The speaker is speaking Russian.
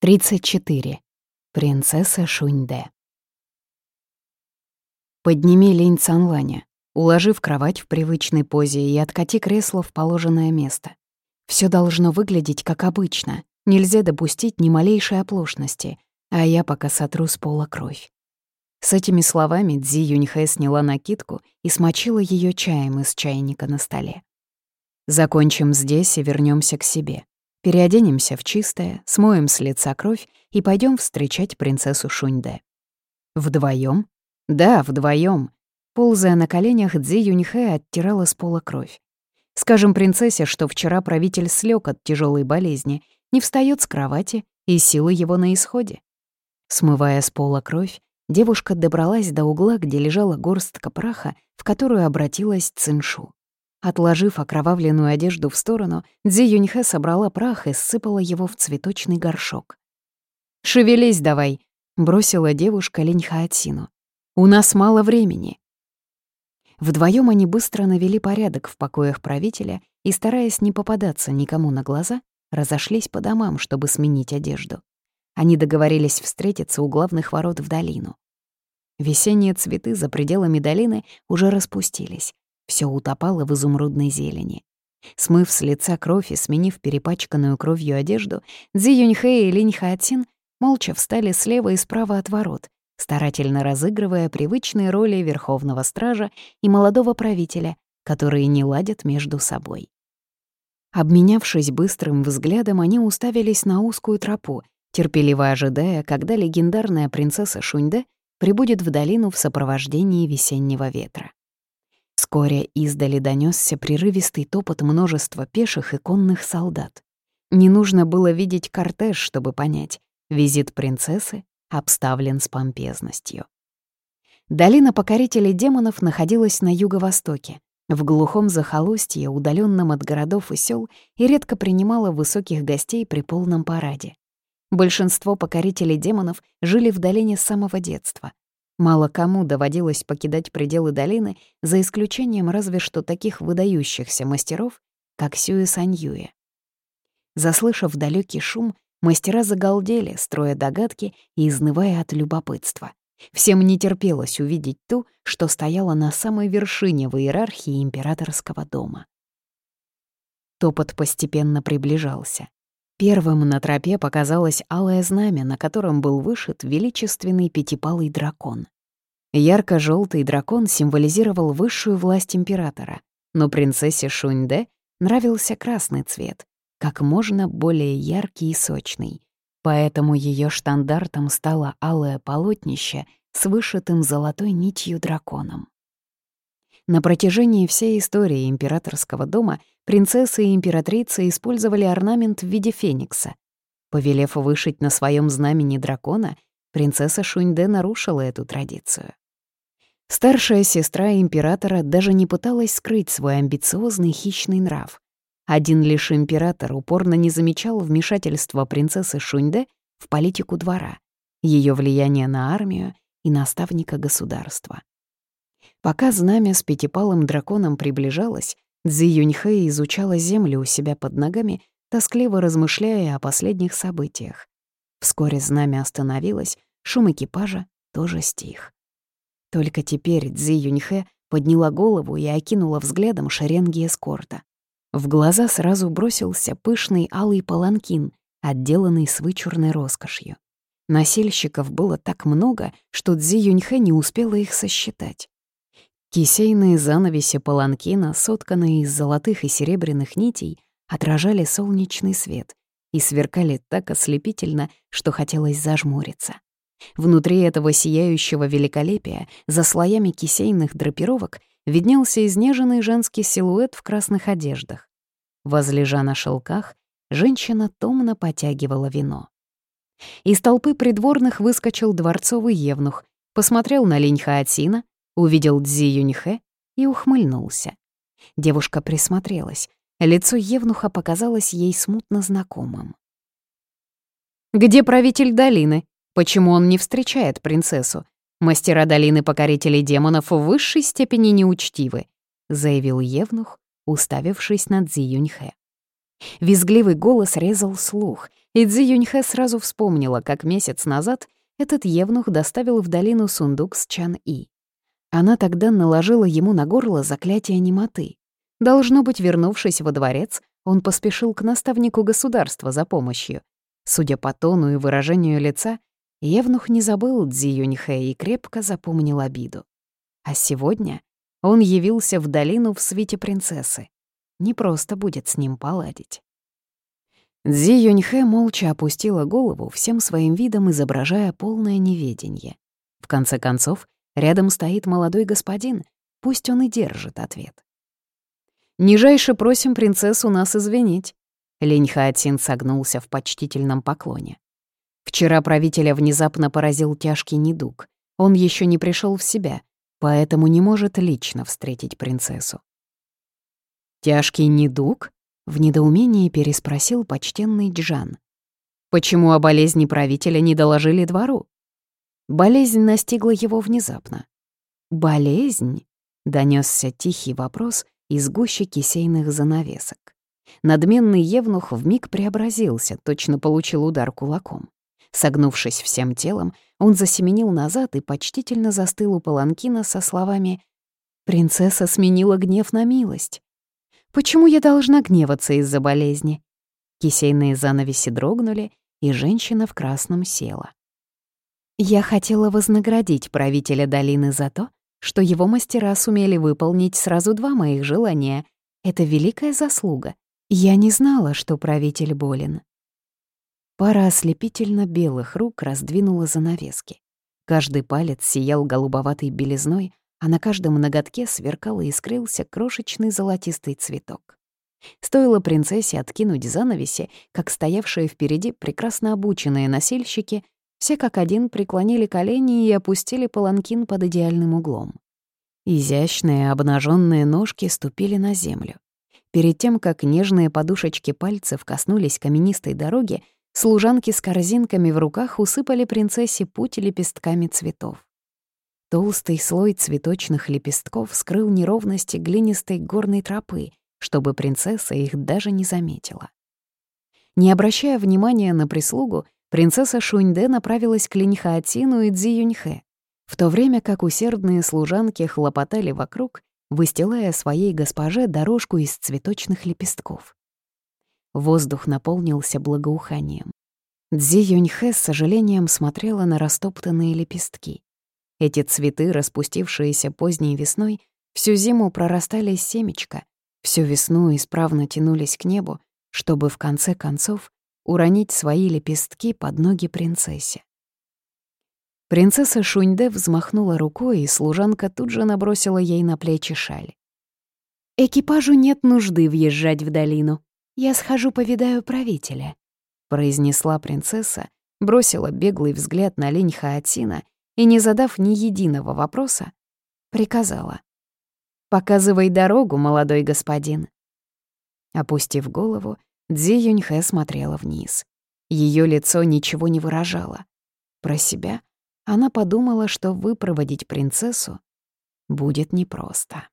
34. Принцесса Шуньде. Подними лень Цанланя, уложи в кровать в привычной позе и откати кресло в положенное место. Все должно выглядеть как обычно, нельзя допустить ни малейшей оплошности, а я пока сотру с пола кровь. С этими словами Дзи Юньхэ сняла накидку и смочила ее чаем из чайника на столе. Закончим здесь и вернемся к себе. Переоденемся в чистое, смоем с лица кровь и пойдем встречать принцессу Шуньде. Вдвоем? Да, вдвоем. Ползая на коленях, Цзи Юньхэ оттирала с пола кровь. Скажем принцессе, что вчера правитель слег от тяжелой болезни, не встает с кровати, и силы его на исходе. Смывая с пола кровь, девушка добралась до угла, где лежала горстка праха, в которую обратилась Циншу. Отложив окровавленную одежду в сторону, Дзи Юньхэ собрала прах и сыпала его в цветочный горшок. «Шевелись давай», — бросила девушка Линь Хаотсину. «У нас мало времени». Вдвоем они быстро навели порядок в покоях правителя и, стараясь не попадаться никому на глаза, разошлись по домам, чтобы сменить одежду. Они договорились встретиться у главных ворот в долину. Весенние цветы за пределами долины уже распустились, все утопало в изумрудной зелени. Смыв с лица кровь и сменив перепачканную кровью одежду, Цзи Юньхэ и Линь Хаотин молча встали слева и справа от ворот, старательно разыгрывая привычные роли верховного стража и молодого правителя, которые не ладят между собой. Обменявшись быстрым взглядом, они уставились на узкую тропу, терпеливо ожидая, когда легендарная принцесса Шуньде прибудет в долину в сопровождении весеннего ветра. Вскоре издали донесся прерывистый топот множества пеших и конных солдат. Не нужно было видеть кортеж, чтобы понять, визит принцессы обставлен с помпезностью. Долина покорителей демонов находилась на юго-востоке, в глухом захолустье, удаленном от городов и сел, и редко принимала высоких гостей при полном параде. Большинство покорителей демонов жили в долине с самого детства, Мало кому доводилось покидать пределы долины, за исключением разве что таких выдающихся мастеров, как Сюэ Саньюэ. Заслышав далекий шум, мастера загалдели, строя догадки и изнывая от любопытства. Всем не терпелось увидеть ту, что стояла на самой вершине в иерархии императорского дома. Топот постепенно приближался. Первым на тропе показалось алое знамя, на котором был вышит величественный пятипалый дракон. ярко желтый дракон символизировал высшую власть императора, но принцессе Шуньде нравился красный цвет, как можно более яркий и сочный. Поэтому ее штандартом стало алое полотнище с вышитым золотой нитью драконом. На протяжении всей истории императорского дома принцессы и императрицы использовали орнамент в виде феникса. Повелев вышить на своем знамени дракона, принцесса Шуньде нарушила эту традицию. Старшая сестра императора даже не пыталась скрыть свой амбициозный хищный нрав. Один лишь император упорно не замечал вмешательства принцессы Шуньде в политику двора, ее влияние на армию и наставника государства. Пока знамя с пятипалым драконом приближалось, Цзи Юньхэ изучала землю у себя под ногами, тоскливо размышляя о последних событиях. Вскоре знамя остановилось, шум экипажа тоже стих. Только теперь Цзи Юньхэ подняла голову и окинула взглядом шеренги эскорта. В глаза сразу бросился пышный алый паланкин, отделанный с вычурной роскошью. Насельщиков было так много, что Цзи Юньхэ не успела их сосчитать. Кисейные занавеси паланкина, сотканные из золотых и серебряных нитей, отражали солнечный свет и сверкали так ослепительно, что хотелось зажмуриться. Внутри этого сияющего великолепия, за слоями кисейных драпировок, виднелся изнеженный женский силуэт в красных одеждах. Возлежа на шелках, женщина томно потягивала вино. Из толпы придворных выскочил дворцовый евнух, посмотрел на лень Хаотина, увидел Дзи Юньхэ и ухмыльнулся. Девушка присмотрелась. Лицо Евнуха показалось ей смутно знакомым. «Где правитель долины? Почему он не встречает принцессу? Мастера долины покорителей демонов в высшей степени неучтивы», заявил Евнух, уставившись на Дзи Юньхэ. Визгливый голос резал слух, и Цзи Юньхэ сразу вспомнила, как месяц назад этот евнух доставил в долину сундук с Чан-И. Она тогда наложила ему на горло заклятие немоты. Должно быть, вернувшись во дворец, он поспешил к наставнику государства за помощью. Судя по тону и выражению лица, Евнух не забыл Цзи Юньхэ и крепко запомнил обиду. А сегодня он явился в долину в свите принцессы. Не просто будет с ним поладить. Цзи Юньхэ молча опустила голову, всем своим видом изображая полное неведение. В конце концов, рядом стоит молодой господин, пусть он и держит ответ. «Нижайше просим принцессу нас извинить», — Линь Хаотин согнулся в почтительном поклоне. Вчера правителя внезапно поразил тяжкий недуг. Он еще не пришел в себя, поэтому не может лично встретить принцессу. «Тяжкий недуг?» — в недоумении переспросил почтенный Джан. «Почему о болезни правителя не доложили двору?» Болезнь настигла его внезапно. «Болезнь?» — донесся тихий вопрос из гущи кисейных занавесок. Надменный евнух вмиг преобразился, точно получил удар кулаком. Согнувшись всем телом, он засеменил назад и почтительно застыл у паланкина со словами «Принцесса сменила гнев на милость». «Почему я должна гневаться из-за болезни?» Кисейные занавеси дрогнули, и женщина в красном села. «Я хотела вознаградить правителя долины за то, что его мастера сумели выполнить сразу два моих желания. Это великая заслуга. Я не знала, что правитель болен. Пара ослепительно белых рук раздвинула занавески. Каждый палец сиял голубоватой белизной, а на каждом ноготке сверкал и искрился крошечный золотистый цветок. Стоило принцессе откинуть занавеси, как стоявшие впереди прекрасно обученные носильщики все как один преклонили колени и опустили паланкин под идеальным углом. Изящные обнаженные ножки ступили на землю. Перед тем, как нежные подушечки пальцев коснулись каменистой дороги, Служанки с корзинками в руках усыпали принцессе путь лепестками цветов. Толстый слой цветочных лепестков скрыл неровности глинистой горной тропы, чтобы принцесса их даже не заметила. Не обращая внимания на прислугу, принцесса Шуньде направилась к Линьхаотину и Цзи Юньхэ, в то время как усердные служанки хлопотали вокруг, выстилая своей госпоже дорожку из цветочных лепестков. Воздух наполнился благоуханием. Дзи Юньхэ с сожалением смотрела на растоптанные лепестки. Эти цветы, распустившиеся поздней весной, всю зиму прорастали из семечка, всю весну исправно тянулись к небу, чтобы в конце концов уронить свои лепестки под ноги принцессе. Принцесса Шуньде взмахнула рукой, и служанка тут же набросила ей на плечи шаль. «Экипажу нет нужды въезжать в долину. «Я схожу повидаю правителя», — произнесла принцесса, бросила беглый взгляд на лень Хаотина и, не задав ни единого вопроса, приказала. «Показывай дорогу, молодой господин». Опустив голову, Дзи Юньхэ смотрела вниз. Ее лицо ничего не выражало. Про себя она подумала, что выпроводить принцессу будет непросто.